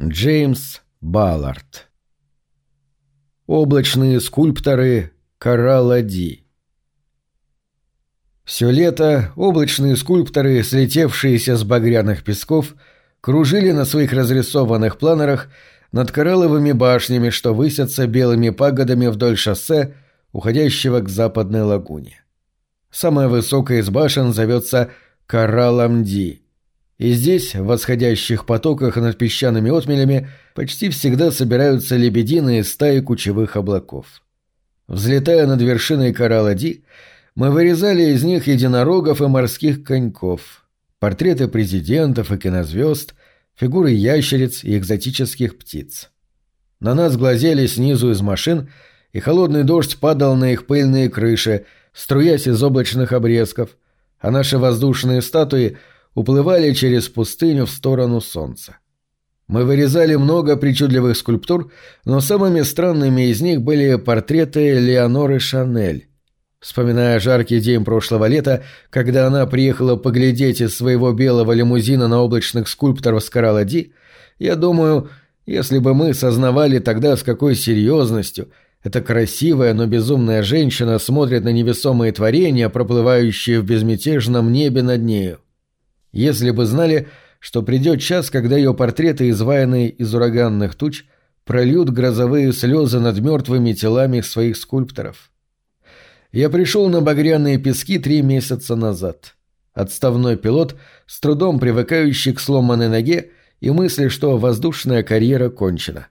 Джеймс Баллард. Облачные скульпторы Коралла Ди. Все лето облачные скульпторы, слетевшиеся с багряных песков, кружили на своих разрисованных планерах над коралловыми башнями, что высятся белыми пагодами вдоль шоссе, уходящего к западной лагуне. Самая высокая из башен зовется Кораллом Ди — и здесь, в восходящих потоках над песчаными отмелями, почти всегда собираются лебединые стаи кучевых облаков. Взлетая над вершиной коралла Ди, мы вырезали из них единорогов и морских коньков, портреты президентов и кинозвезд, фигуры ящериц и экзотических птиц. На нас глазели снизу из машин, и холодный дождь падал на их пыльные крыши, струясь из облачных обрезков, а наши воздушные статуи — уплывали через пустыню в сторону солнца. Мы вырезали много причудливых скульптур, но самыми странными из них были портреты Леоноры Шанель. Вспоминая жаркий день прошлого лета, когда она приехала поглядеть из своего белого лимузина на облачных скульпторов с Коралла Ди, я думаю, если бы мы сознавали тогда, с какой серьезностью эта красивая, но безумная женщина смотрит на невесомые творения, проплывающие в безмятежном небе над нею. Если бы знали, что придет час, когда ее портреты, изваянные из ураганных туч, прольют грозовые слезы над мертвыми телами своих скульпторов. Я пришел на багряные пески три месяца назад. Отставной пилот, с трудом привыкающий к сломанной ноге и мысли, что воздушная карьера кончена.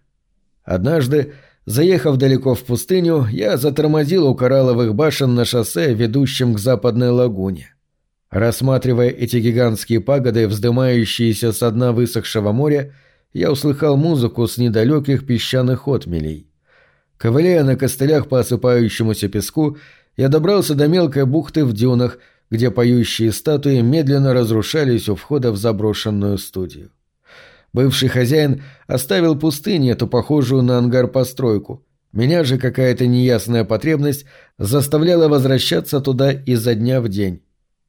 Однажды, заехав далеко в пустыню, я затормозил у коралловых башен на шоссе, ведущем к западной лагуне. Рассматривая эти гигантские пагоды, вздымающиеся со дна высохшего моря, я услыхал музыку с недалеких песчаных отмелей. Ковыляя на костылях по осыпающемуся песку, я добрался до мелкой бухты в дюнах, где поющие статуи медленно разрушались у входа в заброшенную студию. Бывший хозяин оставил пустыню, эту похожую на ангар постройку. Меня же какая-то неясная потребность заставляла возвращаться туда изо дня в день.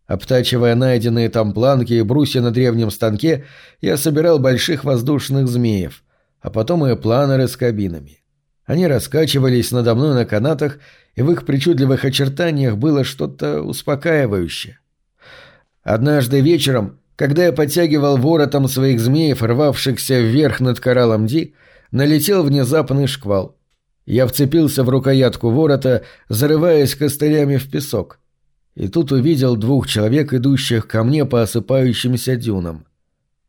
Обтачивая найденные там планки и брусья на древнем станке, я собирал больших воздушных змеев, а потом и планеры с кабинами. Они раскачивались надо мной на канатах, и в их причудливых очертаниях было что-то успокаивающее. Однажды вечером, когда я подтягивал воротом своих змеев, рвавшихся вверх над кораллом Ди, налетел внезапный шквал. Я вцепился в рукоятку ворота, зарываясь костылями в песок и тут увидел двух человек, идущих ко мне по осыпающимся дюнам.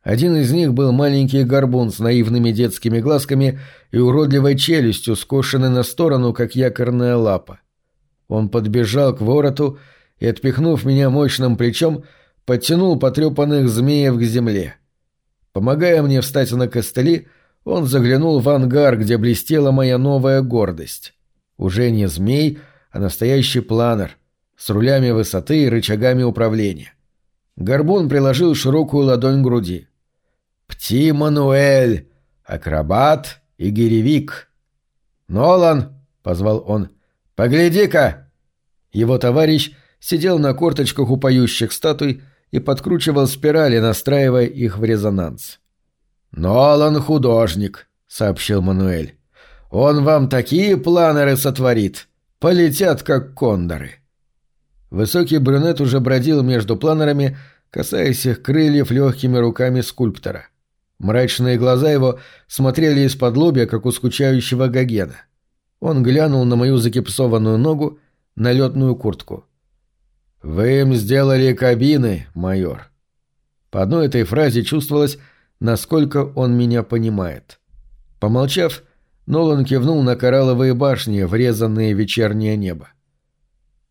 Один из них был маленький горбун с наивными детскими глазками и уродливой челюстью, скошенной на сторону, как якорная лапа. Он подбежал к вороту и, отпихнув меня мощным плечом, подтянул потрепанных змеев к земле. Помогая мне встать на костыли, он заглянул в ангар, где блестела моя новая гордость. Уже не змей, а настоящий планер, с рулями высоты и рычагами управления. Горбун приложил широкую ладонь к груди. «Пти Мануэль! Акробат и гиревик!» «Нолан!» — позвал он. «Погляди-ка!» Его товарищ сидел на корточках у поющих статуй и подкручивал спирали, настраивая их в резонанс. «Нолан художник», — сообщил Мануэль. «Он вам такие планеры сотворит, полетят как кондоры». Высокий брюнет уже бродил между планерами, касаясь их крыльев легкими руками скульптора. Мрачные глаза его смотрели из-под лобья, как у скучающего Гогена. Он глянул на мою закипсованную ногу, на летную куртку. «Вы им сделали кабины, майор». По одной этой фразе чувствовалось, насколько он меня понимает. Помолчав, Нолан кивнул на коралловые башни, врезанные в вечернее небо.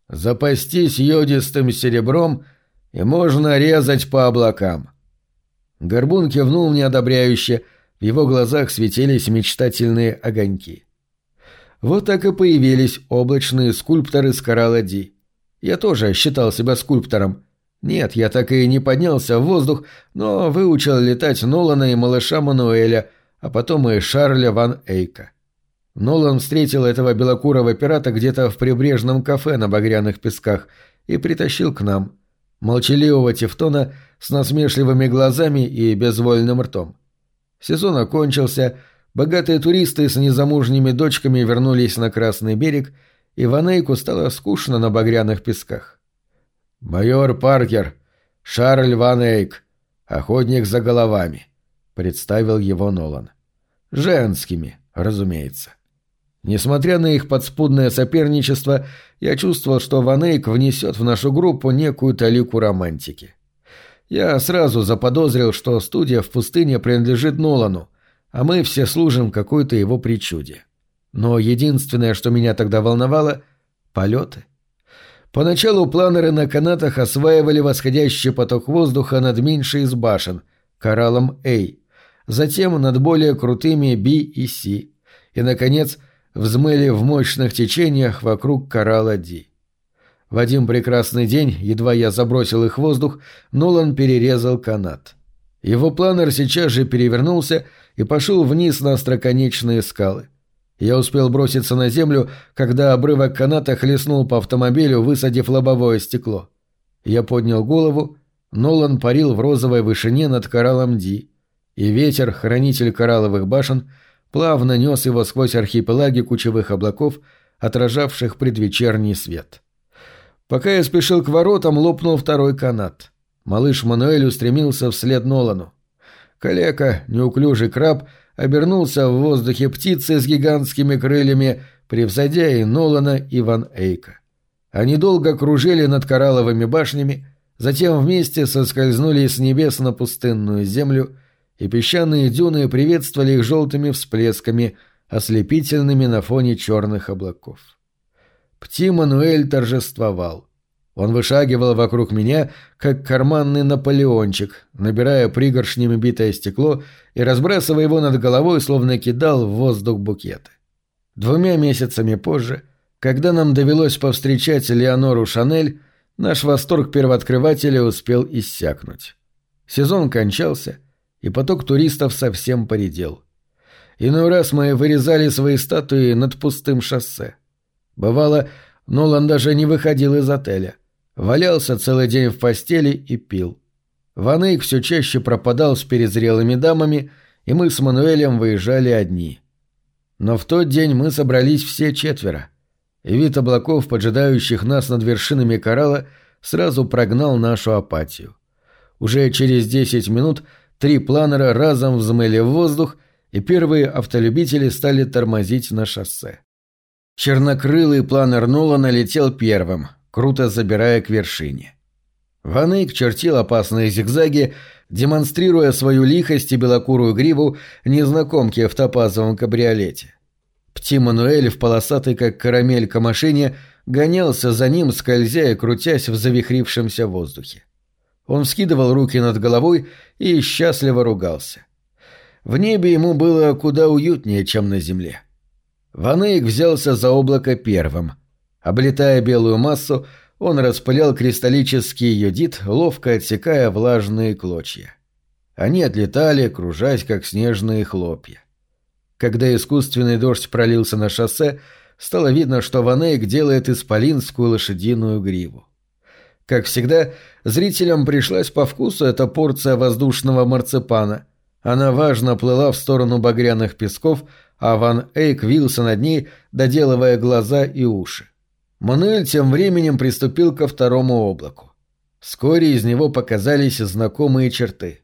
Запастись йодистым серебром, и можно резать по облакам. Горбун кивнул мне одобряюще, в его глазах светились мечтательные огоньки. Вот так и появились облачные скульпторы с коралла Ди. Я тоже считал себя скульптором. Нет, я так и не поднялся в воздух, но выучил летать Нолана и малыша Мануэля, а потом и Шарля Ван Эйка. Нолан встретил этого белокурого пирата где-то в прибрежном кафе на багряных песках и притащил к нам. Молчаливого Тевтона с насмешливыми глазами и безвольным ртом. Сезон окончился, богатые туристы с незамужними дочками вернулись на Красный берег, и Ванейку стало скучно на багряных песках. «Майор Паркер, Шарль Ван Эйк, охотник за головами», — представил его Нолан. «Женскими, разумеется». Несмотря на их подспудное соперничество, я чувствовал, что Ван Эйк внесет в нашу группу некую талику романтики. Я сразу заподозрил, что студия в пустыне принадлежит Нолану, а мы все служим какой-то его причуде. Но единственное, что меня тогда волновало — полеты. Поначалу планеры на канатах осваивали восходящий поток воздуха над меньшей из башен, кораллом A, затем над более крутыми B и C, и, наконец, взмыли в мощных течениях вокруг коралла D. В один прекрасный день, едва я забросил их в воздух, Нолан перерезал канат. Его планер сейчас же перевернулся и пошел вниз на остроконечные скалы. Я успел броситься на землю, когда обрывок каната хлестнул по автомобилю, высадив лобовое стекло. Я поднял голову, Нолан парил в розовой вышине над кораллом Ди, и ветер, хранитель коралловых башен, плавно нес его сквозь архипелаги кучевых облаков, отражавших предвечерний свет. — Пока я спешил к воротам, лопнул второй канат. Малыш Мануэль устремился вслед Нолану. Калека, неуклюжий краб, обернулся в воздухе птицы с гигантскими крыльями, превзойдя и Нолана, и Ван Эйка. Они долго кружили над коралловыми башнями, затем вместе соскользнули с небес на пустынную землю, и песчаные дюны приветствовали их желтыми всплесками, ослепительными на фоне черных облаков. Пти Мануэль торжествовал. Он вышагивал вокруг меня, как карманный Наполеончик, набирая пригоршнями битое стекло и разбрасывая его над головой, словно кидал в воздух букеты. Двумя месяцами позже, когда нам довелось повстречать Леонору Шанель, наш восторг первооткрывателя успел иссякнуть. Сезон кончался, и поток туристов совсем поредел. Иной раз мы вырезали свои статуи над пустым шоссе. Бывало, Нолан даже не выходил из отеля. Валялся целый день в постели и пил. Ван все чаще пропадал с перезрелыми дамами, и мы с Мануэлем выезжали одни. Но в тот день мы собрались все четверо. И вид облаков, поджидающих нас над вершинами коралла, сразу прогнал нашу апатию. Уже через десять минут три планера разом взмыли в воздух, и первые автолюбители стали тормозить на шоссе. Чернокрылый планер Нолана летел первым, круто забирая к вершине. Ван чертил опасные зигзаги, демонстрируя свою лихость и белокурую гриву незнакомки в топазовом кабриолете. Пти Мануэль в полосатой, как карамелька машине, гонялся за ним, скользя и крутясь в завихрившемся воздухе. Он вскидывал руки над головой и счастливо ругался. В небе ему было куда уютнее, чем на земле. — Ванейк взялся за облако первым. Облетая белую массу, он распылял кристаллический йодит, ловко отсекая влажные клочья. Они отлетали, кружась, как снежные хлопья. Когда искусственный дождь пролился на шоссе, стало видно, что Ванейк делает исполинскую лошадиную гриву. Как всегда, зрителям пришлась по вкусу эта порция воздушного марципана. Она важно плыла в сторону багряных песков, а Ван Эйк вился над ней, доделывая глаза и уши. Мануэль тем временем приступил ко второму облаку. Вскоре из него показались знакомые черты.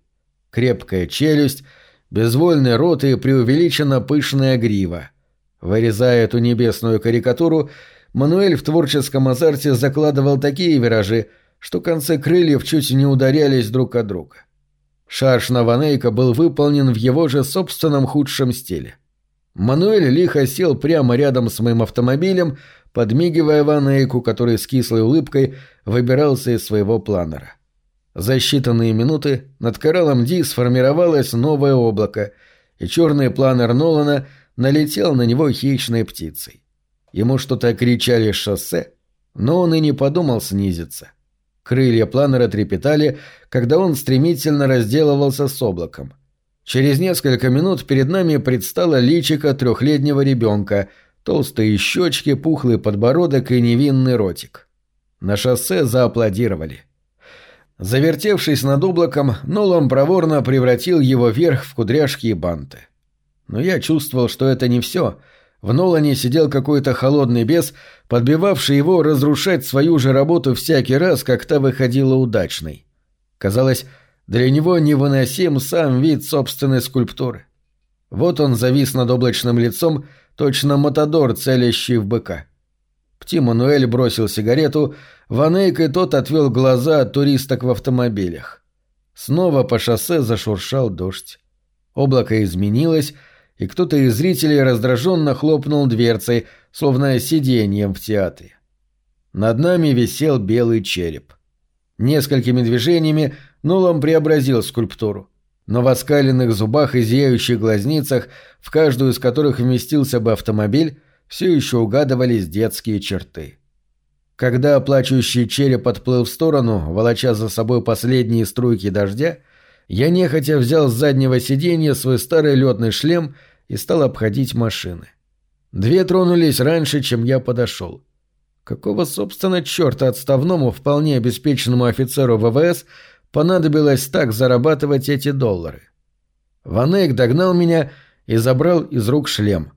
Крепкая челюсть, безвольный рот и преувеличенно пышная грива. Вырезая эту небесную карикатуру, Мануэль в творческом азарте закладывал такие виражи, что концы крыльев чуть не ударялись друг от друга. Шарш на Ванейка был выполнен в его же собственном худшем стиле. Мануэль лихо сел прямо рядом с моим автомобилем, подмигивая Ванейку, который с кислой улыбкой выбирался из своего планера. За считанные минуты над кораллом Ди сформировалось новое облако, и черный планер Нолана налетел на него хищной птицей. Ему что-то кричали с шоссе, но он и не подумал снизиться. Крылья планера трепетали, когда он стремительно разделывался с облаком — Через несколько минут перед нами предстало личико трехлетнего ребенка, толстые щечки, пухлый подбородок и невинный ротик. На шоссе зааплодировали. Завертевшись над облаком, Нолан проворно превратил его вверх в кудряшки и банты. Но я чувствовал, что это не все. В Нолане сидел какой-то холодный бес, подбивавший его разрушать свою же работу всякий раз, как та выходила удачной. Казалось, для него невыносим сам вид собственной скульптуры. Вот он завис над облачным лицом, точно Матадор, целящий в быка. Пти Мануэль бросил сигарету, Ванейк и тот отвел глаза от туристок в автомобилях. Снова по шоссе зашуршал дождь. Облако изменилось, и кто-то из зрителей раздраженно хлопнул дверцей, словно сиденьем в театре. Над нами висел белый череп. Несколькими движениями Нолан преобразил скульптуру. Но в оскаленных зубах и зияющих глазницах, в каждую из которых вместился бы автомобиль, все еще угадывались детские черты. Когда плачущий череп отплыл в сторону, волоча за собой последние струйки дождя, я нехотя взял с заднего сиденья свой старый летный шлем и стал обходить машины. Две тронулись раньше, чем я подошел. Какого, собственно, черта отставному, вполне обеспеченному офицеру ВВС понадобилось так зарабатывать эти доллары? Ванейк догнал меня и забрал из рук шлем.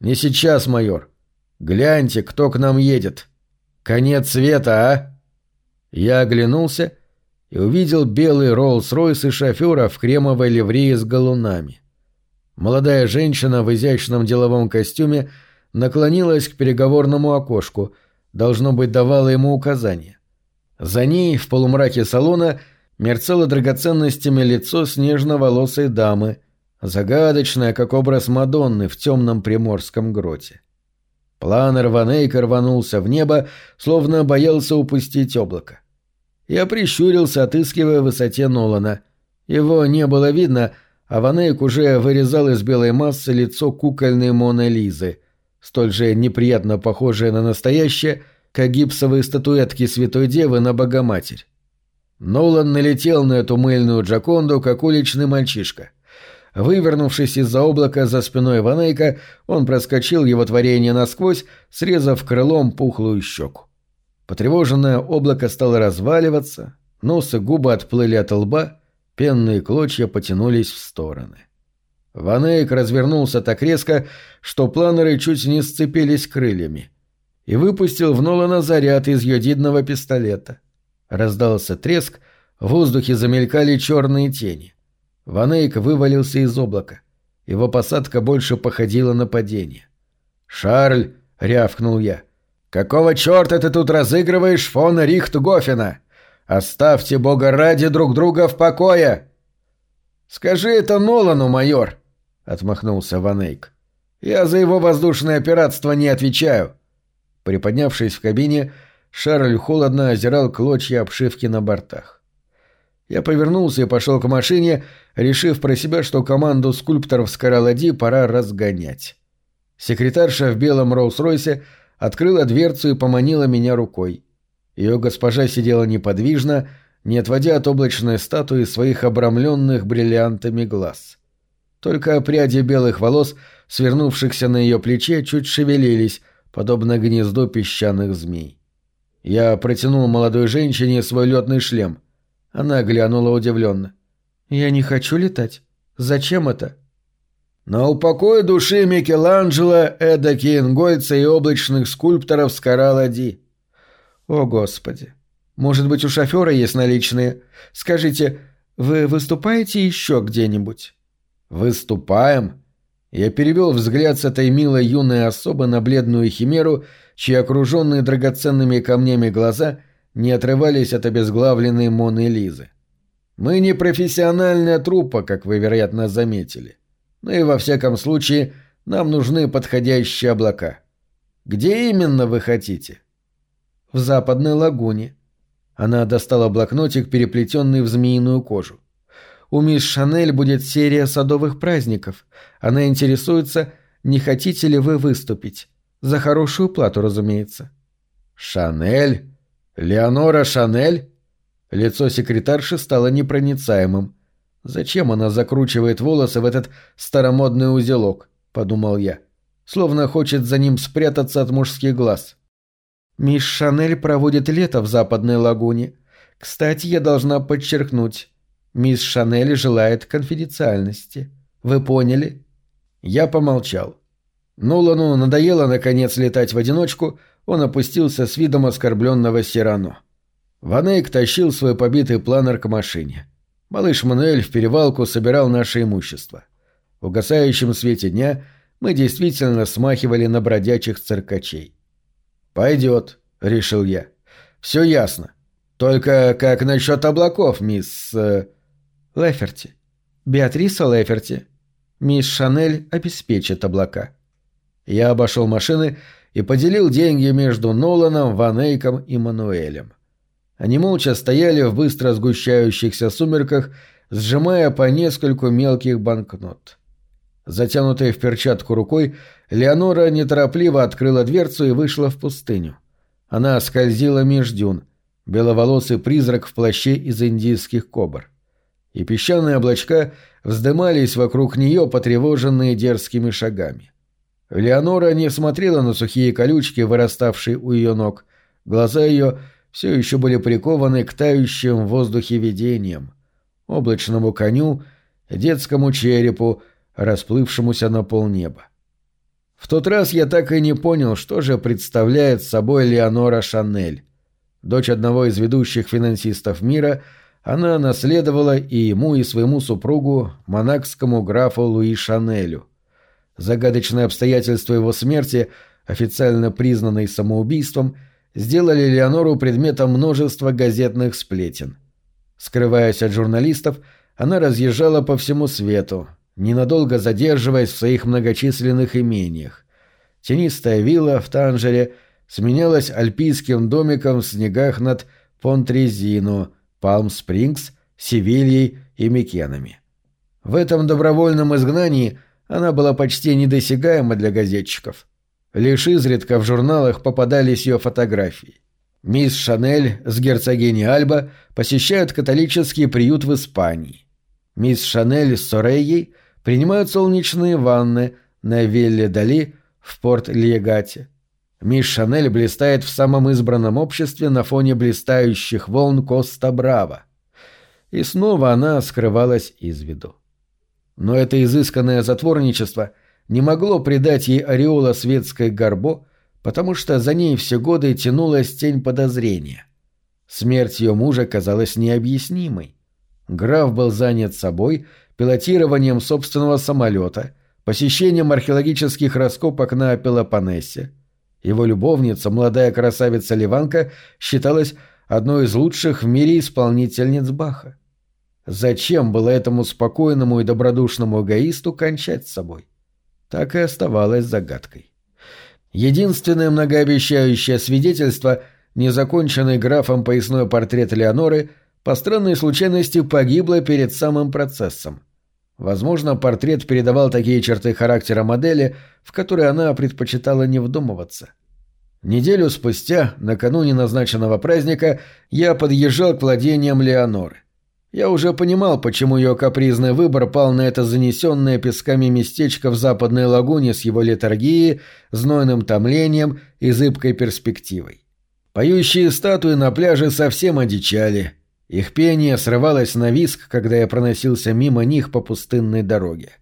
«Не сейчас, майор. Гляньте, кто к нам едет. Конец света, а?» Я оглянулся и увидел белый Роллс-Ройс и шофера в кремовой ливрее с галунами. Молодая женщина в изящном деловом костюме наклонилась к переговорному окошку, должно быть, давала ему указания. За ней, в полумраке салона, мерцало драгоценностями лицо снежно-волосой дамы, загадочное, как образ Мадонны в темном приморском гроте. Планер Ванейка рванулся в небо, словно боялся упустить облако. Я прищурился, отыскивая в высоте Нолана. Его не было видно, а Ванейк уже вырезал из белой массы лицо кукольной Моны Лизы, столь же неприятно похожее на настоящее, как гипсовые статуэтки Святой Девы на Богоматерь. Нолан налетел на эту мыльную Джаконду, как уличный мальчишка. Вывернувшись из-за облака за спиной Ванейка, он проскочил его творение насквозь, срезав крылом пухлую щеку. Потревоженное облако стало разваливаться, нос и губы отплыли от лба, пенные клочья потянулись в стороны. Ванейк развернулся так резко, что планеры чуть не сцепились крыльями, и выпустил в Нолана заряд из йодидного пистолета. Раздался треск, в воздухе замелькали черные тени. Ванейк вывалился из облака. Его посадка больше походила на падение. «Шарль!» — рявкнул я. «Какого черта ты тут разыгрываешь фон Рихтгофена? Оставьте, бога ради, друг друга в покое!» «Скажи это Нолану, майор!» — отмахнулся Ванейк. «Я за его воздушное пиратство не отвечаю!» Приподнявшись в кабине, Шарль холодно озирал клочья обшивки на бортах. Я повернулся и пошел к машине, решив про себя, что команду скульпторов с Каралади пора разгонять. Секретарша в белом Роллс-Ройсе открыла дверцу и поманила меня рукой. Ее госпожа сидела неподвижно, не отводя от облачной статуи своих обрамленных бриллиантами глаз. Только пряди белых волос, свернувшихся на ее плече, чуть шевелились, подобно гнезду песчаных змей. Я протянул молодой женщине свой летный шлем — она глянула удивленно. «Я не хочу летать. Зачем это?» «На упокой души Микеланджело, Эда Кейнгольца и облачных скульпторов с Каралади». «О, Господи! Может быть, у шофера есть наличные? Скажите, вы выступаете еще где-нибудь?» «Выступаем?» Я перевел взгляд с этой милой юной особы на бледную химеру, чьи окруженные драгоценными камнями глаза не отрывались от обезглавленной Моны Лизы. Мы не профессиональная труппа, как вы, вероятно, заметили. Но и во всяком случае нам нужны подходящие облака. Где именно вы хотите? В западной лагуне. Она достала блокнотик, переплетенный в змеиную кожу. У мисс Шанель будет серия садовых праздников. Она интересуется, не хотите ли вы выступить. За хорошую плату, разумеется. Шанель? «Леонора Шанель?» Лицо секретарши стало непроницаемым. «Зачем она закручивает волосы в этот старомодный узелок?» — подумал я. Словно хочет за ним спрятаться от мужских глаз. «Мисс Шанель проводит лето в западной лагуне. Кстати, я должна подчеркнуть, мисс Шанель желает конфиденциальности. Вы поняли? Я помолчал. Нолану надоело наконец летать в одиночку, он опустился с видом оскорбленного Сирано. Ванейк тащил свой побитый планер к машине. Малыш Мануэль в перевалку собирал наше имущество. В угасающем свете дня мы действительно смахивали на бродячих циркачей. «Пойдет», — решил я. «Все ясно. Только как насчет облаков, мисс...» э... «Леферти. Беатриса Леферти. Мисс Шанель обеспечит облака». Я обошел машины и поделил деньги между Ноланом, Ванейком и Мануэлем. Они молча стояли в быстро сгущающихся сумерках, сжимая по нескольку мелких банкнот. Затянутая в перчатку рукой, Леонора неторопливо открыла дверцу и вышла в пустыню. Она скользила меж дюн, беловолосый призрак в плаще из индийских кобр. И песчаные облачка вздымались вокруг нее, потревоженные дерзкими шагами. Леонора не смотрела на сухие колючки, выраставшие у ее ног. Глаза ее все еще были прикованы к тающим в воздухе видениям, облачному коню, детскому черепу, расплывшемуся на полнеба. В тот раз я так и не понял, что же представляет собой Леонора Шанель. Дочь одного из ведущих финансистов мира, она наследовала и ему, и своему супругу, монакскому графу Луи Шанелю. Загадочные обстоятельства его смерти, официально признанные самоубийством, сделали Леонору предметом множества газетных сплетен. Скрываясь от журналистов, она разъезжала по всему свету, ненадолго задерживаясь в своих многочисленных имениях. Тенистая вилла в Танжере сменялась альпийским домиком в снегах над Понтрезино, Палм-Спрингс, Севильей и Микенами. В этом добровольном изгнании она была почти недосягаема для газетчиков. Лишь изредка в журналах попадались ее фотографии. Мисс Шанель с герцогиней Альба посещают католический приют в Испании. Мисс Шанель с Сорейей – принимают солнечные ванны на вилле Дали в Порт-Льегате. Мисс Шанель блистает в самом избранном обществе на фоне блистающих волн Коста-Браво. И снова она скрывалась из виду. Но это изысканное затворничество не могло придать ей ореола светской горбо, потому что за ней все годы тянулась тень подозрения. Смерть ее мужа казалась необъяснимой. Граф был занят собой пилотированием собственного самолета, посещением археологических раскопок на Пелопоннесе. Его любовница, молодая красавица Ливанка, считалась одной из лучших в мире исполнительниц Баха. Зачем было этому спокойному и добродушному эгоисту кончать с собой? Так и оставалось загадкой. Единственное многообещающее свидетельство – незаконченный графом поясной портрет Леоноры – по странной случайности погибло перед самым процессом. Возможно, портрет передавал такие черты характера модели, в которые она предпочитала не вдумываться. Неделю спустя, накануне назначенного праздника, я подъезжал к владениям Леоноры. Я уже понимал, почему ее капризный выбор пал на это занесенное песками местечко в западной лагуне с его литургией, знойным томлением и зыбкой перспективой. Поющие статуи на пляже совсем одичали, их пение срывалось на виск, когда я проносился мимо них по пустынной дороге.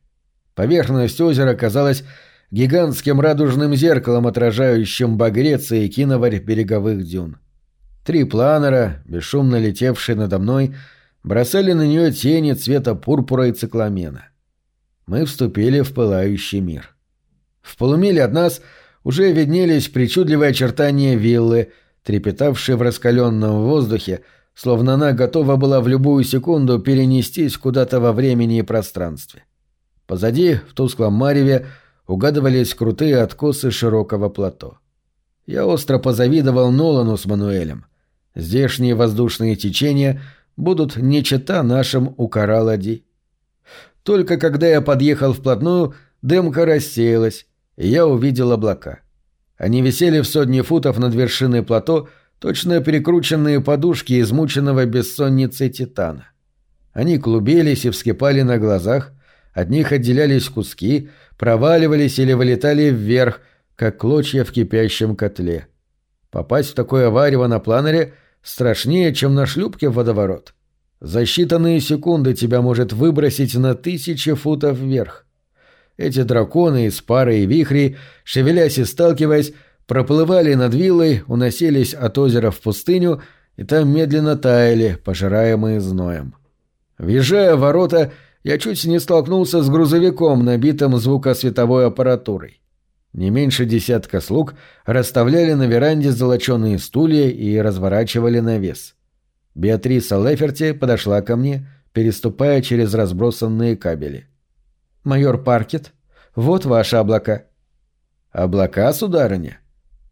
Поверхность озера казалась гигантским радужным зеркалом, отражающим багрец и киноварь береговых дюн. Три планера, бесшумно летевшие надо мной, бросали на нее тени цвета пурпура и цикламена. Мы вступили в пылающий мир. В полумиле от нас уже виднелись причудливые очертания виллы, трепетавшие в раскаленном воздухе, словно она готова была в любую секунду перенестись куда-то во времени и пространстве. Позади, в тусклом мареве, угадывались крутые откосы широкого плато. Я остро позавидовал Нолану с Мануэлем. Здешние воздушные течения будут не чета нашим у Каралади. Только когда я подъехал вплотную, дымка рассеялась, и я увидел облака. Они висели в сотни футов над вершиной плато, точно перекрученные подушки измученного бессонницей титана. Они клубились и вскипали на глазах, от них отделялись куски, проваливались или вылетали вверх, как клочья в кипящем котле. Попасть в такое варево на планере страшнее, чем на шлюпке в водоворот. За считанные секунды тебя может выбросить на тысячи футов вверх. Эти драконы из пары и вихрей, шевелясь и сталкиваясь, проплывали над виллой, уносились от озера в пустыню и там медленно таяли, пожираемые зноем. Въезжая в ворота, я чуть не столкнулся с грузовиком, набитым звукосветовой аппаратурой. Не меньше десятка слуг расставляли на веранде золоченые стулья и разворачивали навес. Беатриса Леферти подошла ко мне, переступая через разбросанные кабели. «Майор Паркет, вот ваши облака». «Облака, сударыня?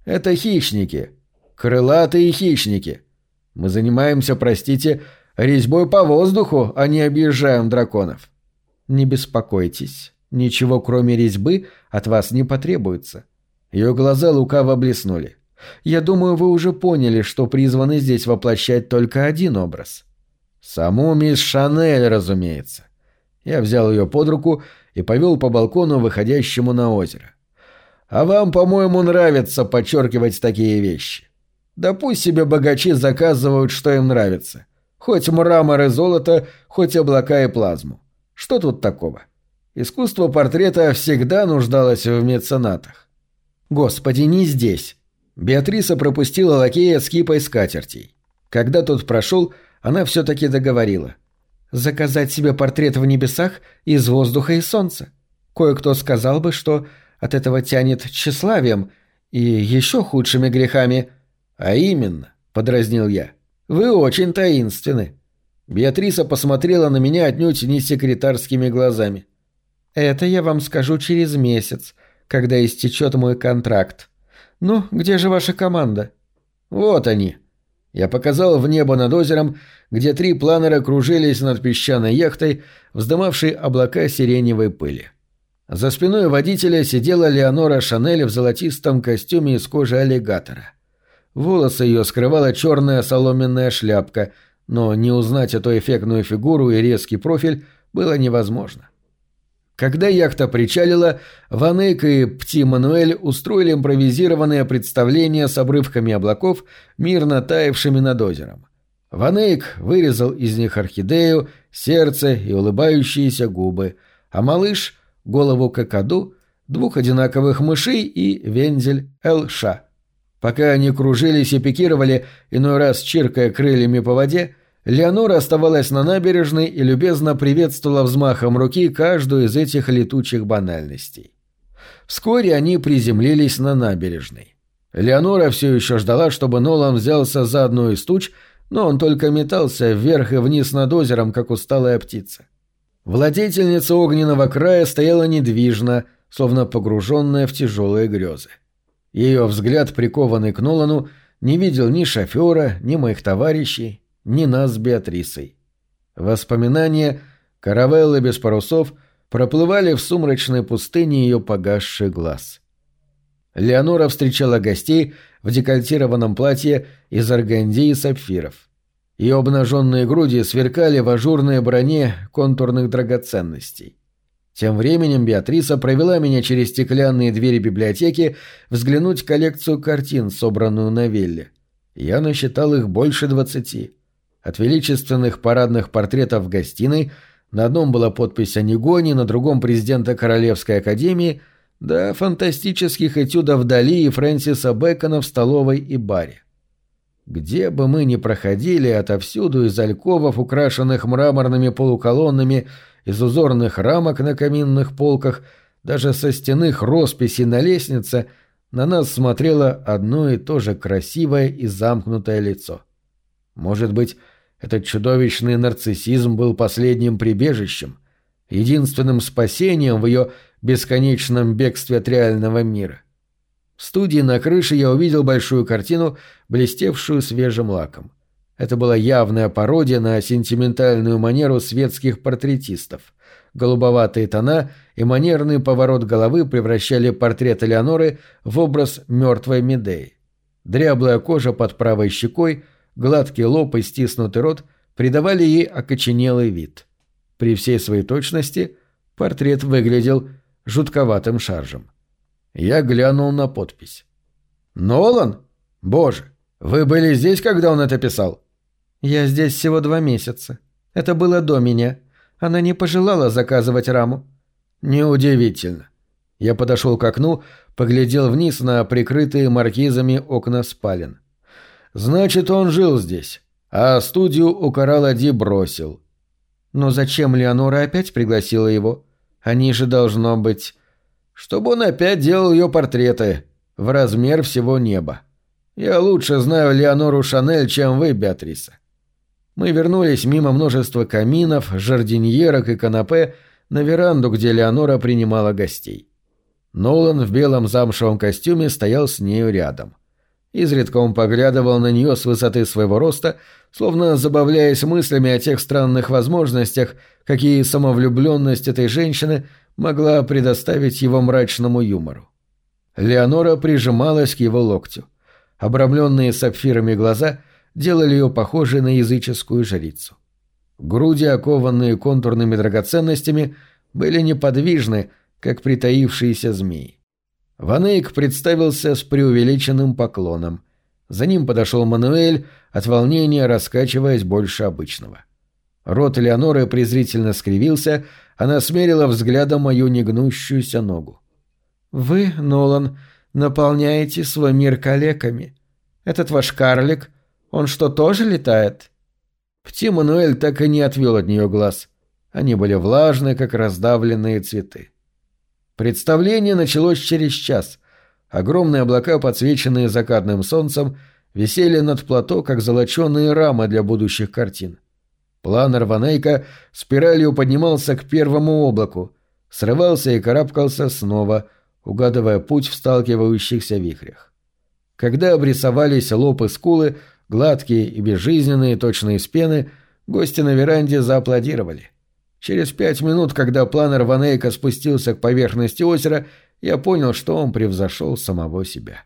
Это хищники. Крылатые хищники. Мы занимаемся, простите, резьбой по воздуху, а не объезжаем драконов». «Не беспокойтесь. Ничего, кроме резьбы, от вас не потребуется». Ее глаза лукаво блеснули. Я думаю, вы уже поняли, что призваны здесь воплощать только один образ. Саму мисс Шанель, разумеется. Я взял ее под руку и повел по балкону, выходящему на озеро. А вам, по-моему, нравится подчеркивать такие вещи. Да пусть себе богачи заказывают, что им нравится. Хоть мрамор и золото, хоть облака и плазму. Что тут такого? Искусство портрета всегда нуждалось в меценатах. Господи, не здесь. Беатриса пропустила лакея с кипой скатертей. Когда тот прошел, она все-таки договорила. «Заказать себе портрет в небесах из воздуха и солнца. Кое-кто сказал бы, что от этого тянет тщеславием и еще худшими грехами». «А именно», — подразнил я, — «вы очень таинственны». Беатриса посмотрела на меня отнюдь не секретарскими глазами. «Это я вам скажу через месяц, когда истечет мой контракт», «Ну, где же ваша команда?» «Вот они». Я показал в небо над озером, где три планера кружились над песчаной яхтой, вздымавшей облака сиреневой пыли. За спиной водителя сидела Леонора Шанель в золотистом костюме из кожи аллигатора. Волосы ее скрывала черная соломенная шляпка, но не узнать эту эффектную фигуру и резкий профиль было невозможно. Когда яхта причалила, Ванейк и Пти-Мануэль устроили импровизированное представление с обрывками облаков, мирно таявшими над озером. Ванейк вырезал из них орхидею, сердце и улыбающиеся губы, а малыш — голову какаду, двух одинаковых мышей и вензель Эл-Ша. Пока они кружились и пикировали, иной раз чиркая крыльями по воде, Леонора оставалась на набережной и любезно приветствовала взмахом руки каждую из этих летучих банальностей. Вскоре они приземлились на набережной. Леонора все еще ждала, чтобы Нолан взялся за одну из туч, но он только метался вверх и вниз над озером, как усталая птица. Владетельница огненного края стояла недвижно, словно погруженная в тяжелые грезы. Ее взгляд, прикованный к Нолану, не видел ни шофера, ни моих товарищей, ни нас с Беатрисой. Воспоминания, каравеллы без парусов, проплывали в сумрачной пустыне ее погасший глаз. Леонора встречала гостей в декольтированном платье из органди и сапфиров. Ее обнаженные груди сверкали в ажурной броне контурных драгоценностей. Тем временем Беатриса провела меня через стеклянные двери библиотеки взглянуть коллекцию картин, собранную на вилле. Я насчитал их больше двадцати. От величественных парадных портретов в гостиной на одном была подпись о Негоне, на другом президента Королевской академии, до фантастических этюдов Дали и Фрэнсиса Бэкона в столовой и баре. Где бы мы ни проходили, отовсюду из альковов, украшенных мраморными полуколоннами, из узорных рамок на каминных полках, даже со стенных росписей на лестнице, на нас смотрело одно и то же красивое и замкнутое лицо. Может быть, этот чудовищный нарциссизм был последним прибежищем, единственным спасением в ее бесконечном бегстве от реального мира. В студии на крыше я увидел большую картину, блестевшую свежим лаком. Это была явная пародия на сентиментальную манеру светских портретистов. Голубоватые тона и манерный поворот головы превращали портрет Элеоноры в образ мертвой Медеи. Дряблая кожа под правой щекой — гладкий лоб и стиснутый рот придавали ей окоченелый вид. При всей своей точности портрет выглядел жутковатым шаржем. Я глянул на подпись. «Нолан? Боже, «Вы были здесь, когда он это писал?» «Я здесь всего два месяца. Это было до меня. Она не пожелала заказывать раму». «Неудивительно». Я подошел к окну, поглядел вниз на прикрытые маркизами окна спален. «Значит, он жил здесь, а студию у Каралади бросил». «Но зачем Леонора опять пригласила его? Они же должно быть...» «Чтобы он опять делал ее портреты в размер всего неба. Я лучше знаю Леонору Шанель, чем вы, Беатриса». Мы вернулись мимо множества каминов, жардиньерок и канапе на веранду, где Леонора принимала гостей. Нолан в белом замшевом костюме стоял с нею рядом. Изредка он поглядывал на нее с высоты своего роста, словно забавляясь мыслями о тех странных возможностях, какие самовлюбленность этой женщины могла предоставить его мрачному юмору. Леонора прижималась к его локтю. Обрамленные сапфирами глаза делали ее похожей на языческую жрицу. Груди, окованные контурными драгоценностями, были неподвижны, как притаившиеся змеи. Ванейк представился с преувеличенным поклоном. За ним подошел Мануэль, от волнения раскачиваясь больше обычного. Рот Леоноры презрительно скривился, она смерила взглядом мою негнущуюся ногу. «Вы, Нолан, наполняете свой мир калеками. Этот ваш карлик, он что, тоже летает?» Пти Мануэль так и не отвел от нее глаз. Они были влажны, как раздавленные цветы. Представление началось через час. Огромные облака, подсвеченные закатным солнцем, висели над плато, как золоченые рамы для будущих картин. Планер Ванейка спиралью поднимался к первому облаку, срывался и карабкался снова, угадывая путь в сталкивающихся вихрях. Когда обрисовались лоб и скулы, гладкие и безжизненные, точно из пены, гости на веранде зааплодировали. Через пять минут, когда планер Ванейка спустился к поверхности озера, я понял, что он превзошел самого себя.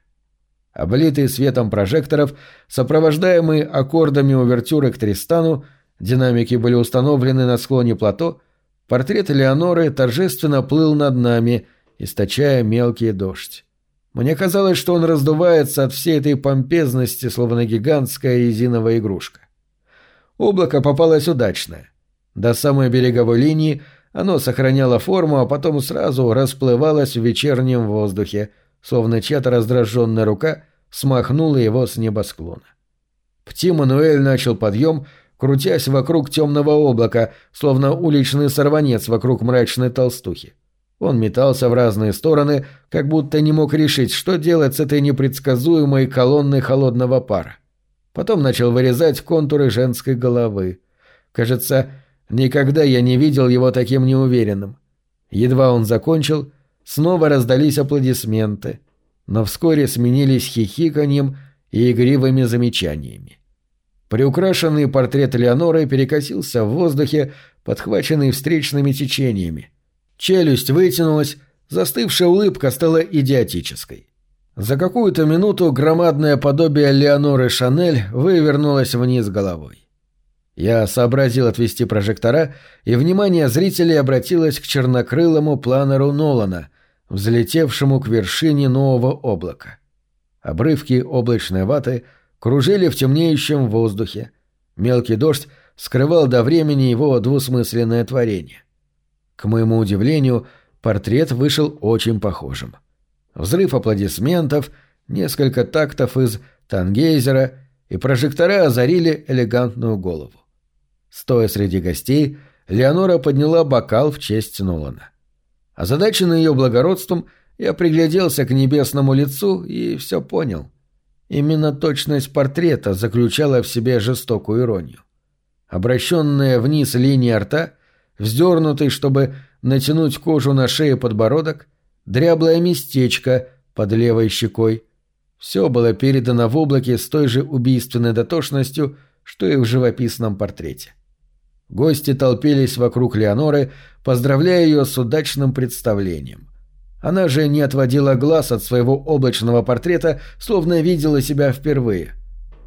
Облитый светом прожекторов, сопровождаемый аккордами увертюры к Тристану, динамики были установлены на склоне плато, портрет Леоноры торжественно плыл над нами, источая мелкий дождь. Мне казалось, что он раздувается от всей этой помпезности, словно гигантская резиновая игрушка. Облако попалось удачное. До самой береговой линии оно сохраняло форму, а потом сразу расплывалось в вечернем воздухе, словно чья-то раздраженная рука смахнула его с небосклона. Пти Мануэль начал подъем, крутясь вокруг темного облака, словно уличный сорванец вокруг мрачной толстухи. Он метался в разные стороны, как будто не мог решить, что делать с этой непредсказуемой колонной холодного пара. Потом начал вырезать контуры женской головы. Кажется, Никогда я не видел его таким неуверенным. Едва он закончил, снова раздались аплодисменты, но вскоре сменились хихиканьем и игривыми замечаниями. Приукрашенный портрет Леоноры перекосился в воздухе, подхваченный встречными течениями. Челюсть вытянулась, застывшая улыбка стала идиотической. За какую-то минуту громадное подобие Леоноры Шанель вывернулось вниз головой. Я сообразил отвести прожектора, и внимание зрителей обратилось к чернокрылому планеру Нолана, взлетевшему к вершине нового облака. Обрывки облачной ваты кружили в темнеющем воздухе. Мелкий дождь скрывал до времени его двусмысленное творение. К моему удивлению, портрет вышел очень похожим. Взрыв аплодисментов, несколько тактов из «Тангейзера» и прожектора озарили элегантную голову. Стоя среди гостей, Леонора подняла бокал в честь Нолана. Озадаченный ее благородством, я пригляделся к небесному лицу и все понял. Именно точность портрета заключала в себе жестокую иронию. Обращенная вниз линия рта, вздернутый, чтобы натянуть кожу на шее подбородок, дряблое местечко под левой щекой. Все было передано в облаке с той же убийственной дотошностью, что и в живописном портрете. Гости толпились вокруг Леоноры, поздравляя ее с удачным представлением. Она же не отводила глаз от своего облачного портрета, словно видела себя впервые.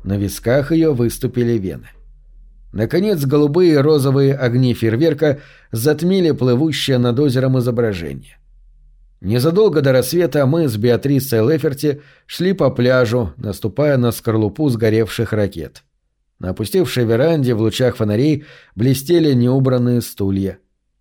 На висках ее выступили вены. Наконец, голубые и розовые огни фейерверка затмили плывущее над озером изображение. Незадолго до рассвета мы с Беатрисой Леферти шли по пляжу, наступая на скорлупу сгоревших ракет. На опустевшей веранде в лучах фонарей блестели неубранные стулья.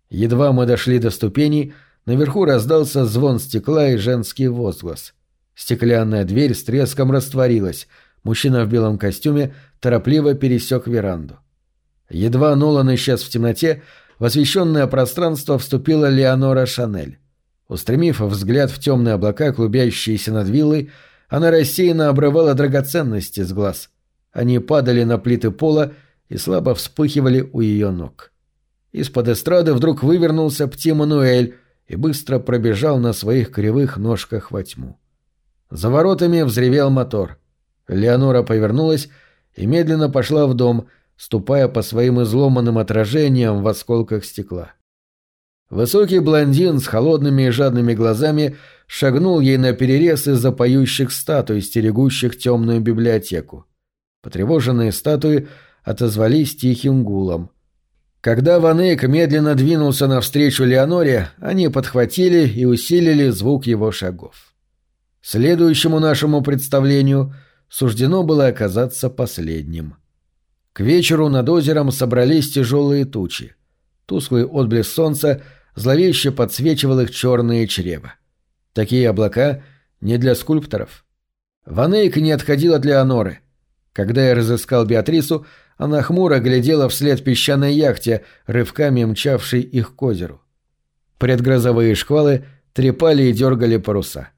Едва мы дошли до ступеней, наверху раздался звон стекла и женский возглас. Стеклянная дверь с треском растворилась. Мужчина в белом костюме торопливо пересек веранду. Едва Нолан исчез в темноте, в освещенное пространство вступила Леонора Шанель. Устремив взгляд в темные облака, клубящиеся над виллой, она рассеянно обрывала драгоценности с глаз. Они падали на плиты пола и слабо вспыхивали у ее ног. Из-под эстрады вдруг вывернулся Пти Мануэль и быстро пробежал на своих кривых ножках во тьму. За воротами взревел мотор. Леонора повернулась и медленно пошла в дом, ступая по своим изломанным отражениям в осколках стекла. Высокий блондин с холодными и жадными глазами шагнул ей на перерез из-за поющих статуй, стерегущих темную библиотеку. Потревоженные статуи отозвались тихим гулом. Когда Ванейк медленно двинулся навстречу Леоноре, они подхватили и усилили звук его шагов. Следующему нашему представлению суждено было оказаться последним. К вечеру над озером собрались тяжелые тучи. Тусклый отблеск солнца — зловеще подсвечивал их черные чрева. Такие облака не для скульпторов. Ванейк не отходил от Леоноры. Когда я разыскал Беатрису, она хмуро глядела вслед песчаной яхте, рывками мчавшей их к озеру. Предгрозовые шквалы трепали и дергали паруса.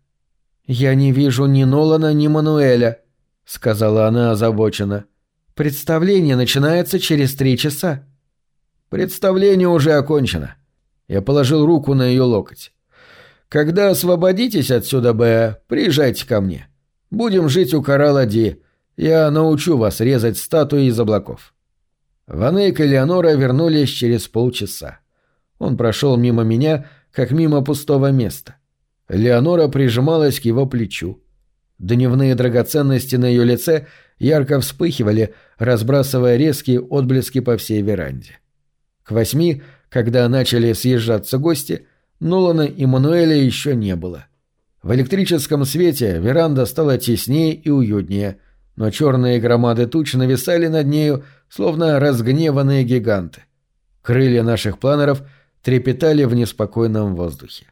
«Я не вижу ни Нолана, ни Мануэля», — сказала она озабоченно. «Представление начинается через три часа». «Представление уже окончено. Я положил руку на ее локоть. «Когда освободитесь отсюда, Б, приезжайте ко мне. Будем жить у Коралла Ди. Я научу вас резать статуи из облаков». Ванейк и Леонора вернулись через полчаса. Он прошел мимо меня, как мимо пустого места. Леонора прижималась к его плечу. Дневные драгоценности на ее лице ярко вспыхивали, разбрасывая резкие отблески по всей веранде. К восьми когда начали съезжаться гости, Нолана и Мануэля еще не было. В электрическом свете веранда стала теснее и уютнее, но черные громады туч нависали над нею, словно разгневанные гиганты. Крылья наших планеров трепетали в неспокойном воздухе.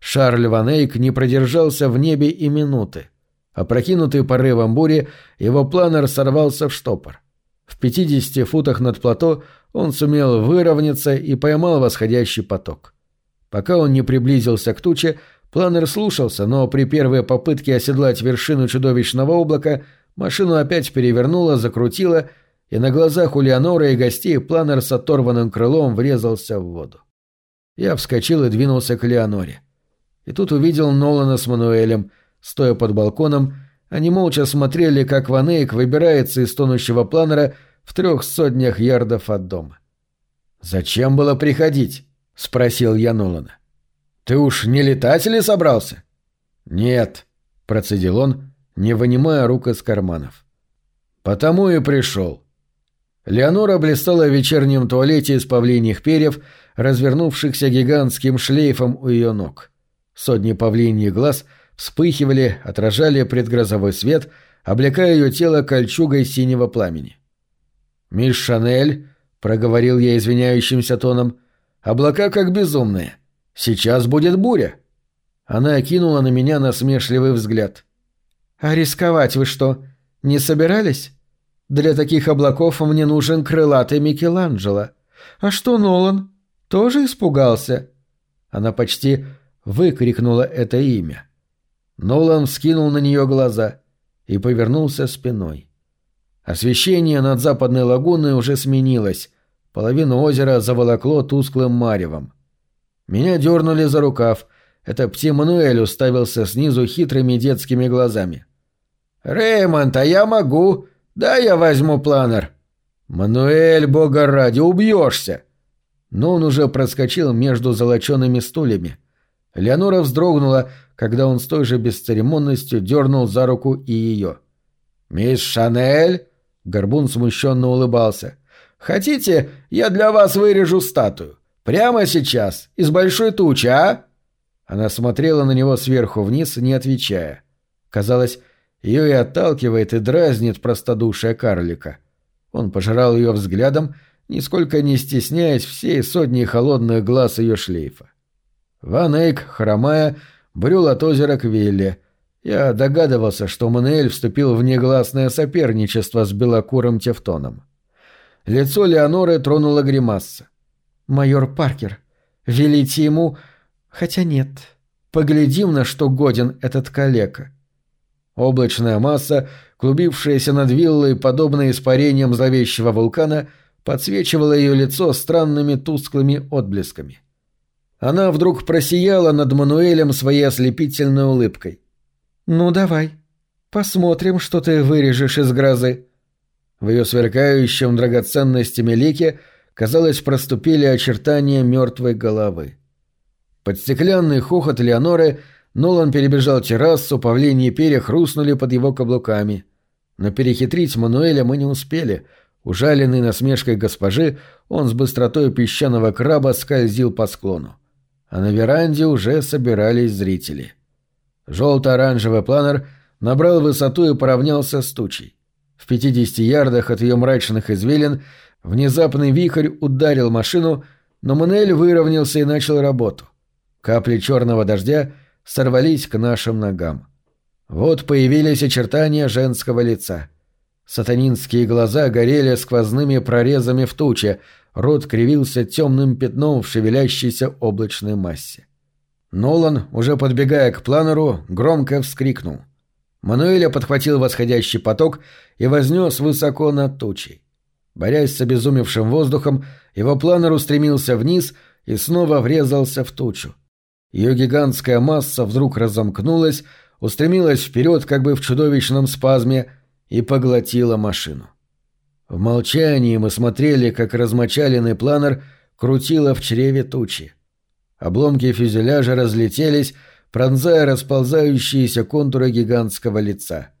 Шарль Ван Эйк не продержался в небе и минуты. Опрокинутый порывом бури, его планер сорвался в штопор. В пятидесяти футах над плато он сумел выровняться и поймал восходящий поток. Пока он не приблизился к туче, планер слушался, но при первой попытке оседлать вершину чудовищного облака машину опять перевернуло, закрутило, и на глазах у Леонора и гостей планер с оторванным крылом врезался в воду. Я вскочил и двинулся к Леоноре. И тут увидел Нолана с Мануэлем, стоя под балконом, они молча смотрели, как Ванейк выбирается из тонущего планера в трех сотнях ярдов от дома. «Зачем было приходить?» — спросил я Нолана. «Ты уж не летать ли собрался?» «Нет», — процедил он, не вынимая рук из карманов. «Потому и пришел». Леонора блистала в вечернем туалете из павлиньих перьев, развернувшихся гигантским шлейфом у ее ног. Сотни павлиньих глаз — вспыхивали, отражали предгрозовой свет, облекая ее тело кольчугой синего пламени. «Мисс Шанель», — проговорил я извиняющимся тоном, — «облака как безумные. Сейчас будет буря». Она окинула на меня насмешливый взгляд. «А рисковать вы что, не собирались? Для таких облаков мне нужен крылатый Микеланджело. А что Нолан? Тоже испугался?» Она почти выкрикнула это имя. Нолан вскинул на нее глаза и повернулся спиной. Освещение над западной лагуной уже сменилось, половину озера заволокло тусклым маревом. Меня дернули за рукав, это Пти Мануэль уставился снизу хитрыми детскими глазами. «Реймонд, а я могу! Да, я возьму планер!» «Мануэль, бога ради, убьешься!» Но он уже проскочил между золочеными стульями. Леонора вздрогнула, когда он с той же бесцеремонностью дернул за руку и ее. «Мисс Шанель?» — Горбун смущенно улыбался. «Хотите, я для вас вырежу статую? Прямо сейчас, из большой тучи, а?» Она смотрела на него сверху вниз, не отвечая. Казалось, ее и отталкивает, и дразнит простодушие карлика. Он пожирал ее взглядом, нисколько не стесняясь всей сотни холодных глаз ее шлейфа. Ван Эйк, хромая, брел от озера к Вилле. Я догадывался, что Мануэль вступил в негласное соперничество с белокурым Тевтоном. Лицо Леоноры тронуло гримаса. «Майор Паркер, велите ему...» «Хотя нет. Поглядим, на что годен этот калека». Облачная масса, клубившаяся над виллой, подобно испарениям зловещего вулкана, подсвечивала ее лицо странными тусклыми отблесками. Она вдруг просияла над Мануэлем своей ослепительной улыбкой. «Ну давай, посмотрим, что ты вырежешь из грозы». В ее сверкающем драгоценностями лике, казалось, проступили очертания мертвой головы. Под стеклянный хохот Леоноры Нолан перебежал террасу, павлиньи перья хрустнули под его каблуками. Но перехитрить Мануэля мы не успели. Ужаленный насмешкой госпожи, он с быстротой песчаного краба скользил по склону. А на веранде уже собирались зрители. Желто-оранжевый планер набрал высоту и поравнялся с тучей. В 50 ярдах от ее мрачных извилин внезапный вихрь ударил машину, но Мануэль выровнялся и начал работу. Капли черного дождя сорвались к нашим ногам. Вот появились очертания женского лица. Сатанинские глаза горели сквозными прорезами в туче, рот кривился темным пятном в шевелящейся облачной массе. Нолан, уже подбегая к планеру, громко вскрикнул. Мануэля подхватил восходящий поток и вознес высоко над тучей. Борясь с обезумевшим воздухом, его планер устремился вниз и снова врезался в тучу. Ее гигантская масса вдруг разомкнулась, устремилась вперед, как бы в чудовищном спазме, и поглотила машину. В молчании мы смотрели, как размочаленный планер крутило в чреве тучи. Обломки фюзеляжа разлетелись, пронзая расползающиеся контуры гигантского лица.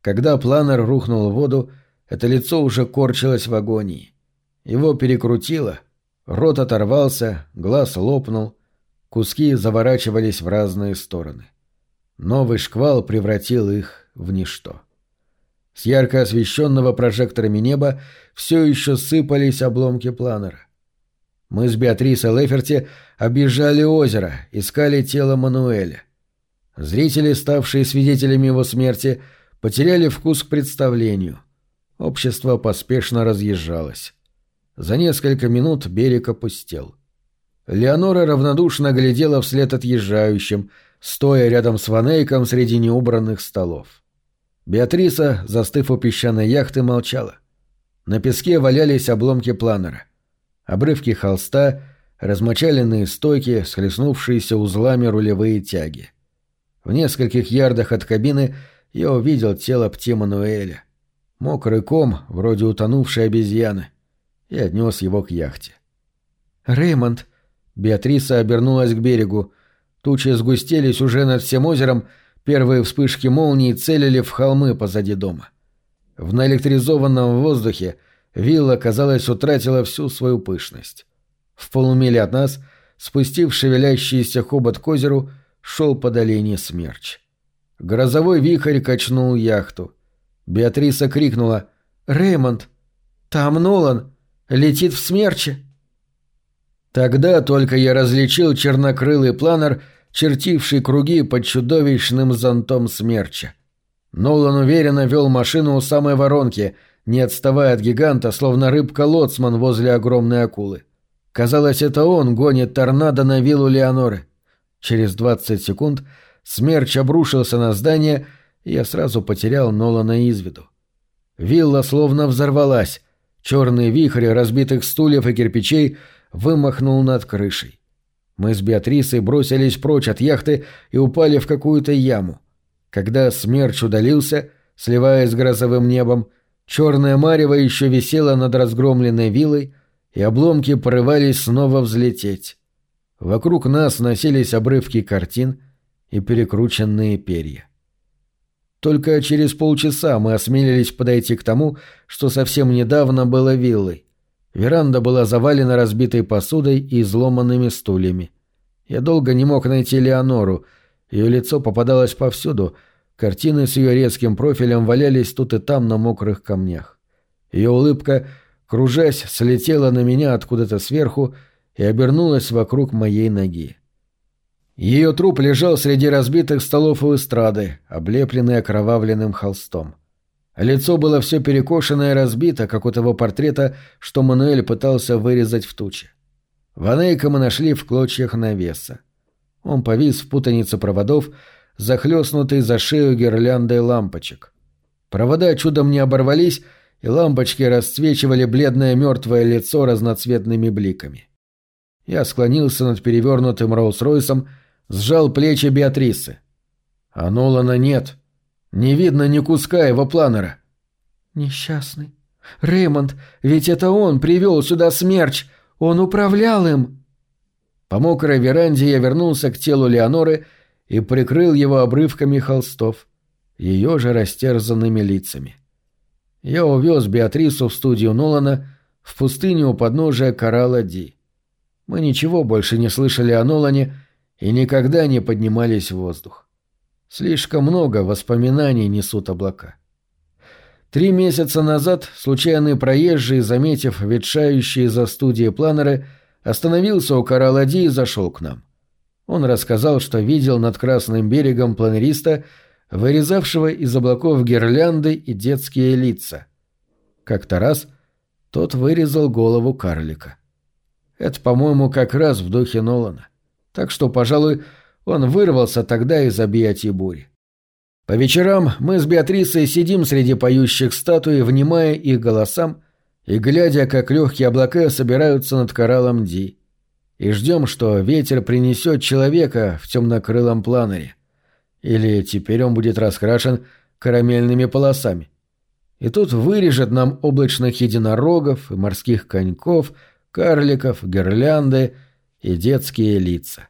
Когда планер рухнул в воду, это лицо уже корчилось в агонии. Его перекрутило, рот оторвался, глаз лопнул, Куски заворачивались в разные стороны. Новый шквал превратил их в ничто. С ярко освещенного прожекторами неба все еще сыпались обломки планера. Мы с Беатрисой Леферти обижали озеро, искали тело Мануэля. Зрители, ставшие свидетелями его смерти, потеряли вкус к представлению. Общество поспешно разъезжалось. За несколько минут берег опустел. Леонора равнодушно глядела вслед отъезжающим, стоя рядом с Ванейком среди неубранных столов. Беатриса, застыв у песчаной яхты, молчала. На песке валялись обломки планера. Обрывки холста, размочаленные стойки, схлестнувшиеся узлами рулевые тяги. В нескольких ярдах от кабины я увидел тело Пти Мануэля. Мокрый ком, вроде утонувшей обезьяны, и отнес его к яхте. «Реймонд!» Беатриса обернулась к берегу. Тучи сгустелись уже над всем озером, первые вспышки молнии целили в холмы позади дома. В наэлектризованном воздухе вилла, казалось, утратила всю свою пышность. В полумиле от нас, спустив шевелящийся хобот к озеру, шел по долине смерч. Грозовой вихрь качнул яхту. Беатриса крикнула «Реймонд! Там Нолан! Летит в смерче!» Тогда только я различил чернокрылый планер, чертивший круги под чудовищным зонтом смерча. Нолан уверенно вел машину у самой воронки, не отставая от гиганта, словно рыбка-лоцман возле огромной акулы. Казалось, это он гонит торнадо на виллу Леоноры. Через двадцать секунд смерч обрушился на здание, и я сразу потерял Нолана из виду. Вилла словно взорвалась. Черный вихрь разбитых стульев и кирпичей — вымахнул над крышей. Мы с Беатрисой бросились прочь от яхты и упали в какую-то яму. Когда смерч удалился, сливаясь с грозовым небом, черная марево еще висела над разгромленной виллой, и обломки порывались снова взлететь. Вокруг нас носились обрывки картин и перекрученные перья. Только через полчаса мы осмелились подойти к тому, что совсем недавно было виллой. Веранда была завалена разбитой посудой и изломанными стульями. Я долго не мог найти Леонору. Ее лицо попадалось повсюду. Картины с ее резким профилем валялись тут и там на мокрых камнях. Ее улыбка, кружась, слетела на меня откуда-то сверху и обернулась вокруг моей ноги. Ее труп лежал среди разбитых столов у эстрады, облепленный окровавленным холстом. Лицо было все перекошено и разбито, как у того портрета, что Мануэль пытался вырезать в туче. Ванейка мы нашли в клочьях навеса. Он повис в путанице проводов, захлестнутый за шею гирляндой лампочек. Провода чудом не оборвались, и лампочки расцвечивали бледное мертвое лицо разноцветными бликами. Я склонился над перевернутым Роллс-Ройсом, сжал плечи Беатрисы. А Нолана нет. Не видно ни куска его планера. Несчастный. Реймонд, ведь это он привел сюда смерч. Он управлял им!» По мокрой веранде я вернулся к телу Леоноры и прикрыл его обрывками холстов, ее же растерзанными лицами. Я увез Беатрису в студию Нолана в пустыню у подножия Коралла Ди. Мы ничего больше не слышали о Нолане и никогда не поднимались в воздух. Слишком много воспоминаний несут облака. Три месяца назад случайный проезжий, заметив ветшающие за студией планеры, остановился у Каралади и зашел к нам. Он рассказал, что видел над Красным берегом планериста, вырезавшего из облаков гирлянды и детские лица. Как-то раз тот вырезал голову карлика. Это, по-моему, как раз в духе Нолана. Так что, пожалуй, он вырвался тогда из объятий бури. По вечерам мы с Беатрисой сидим среди поющих статуй, внимая их голосам и глядя, как легкие облака собираются над кораллом Ди. И ждем, что ветер принесет человека в темнокрылом планере. Или теперь он будет раскрашен карамельными полосами. И тут вырежет нам облачных единорогов и морских коньков, карликов, гирлянды и детские лица.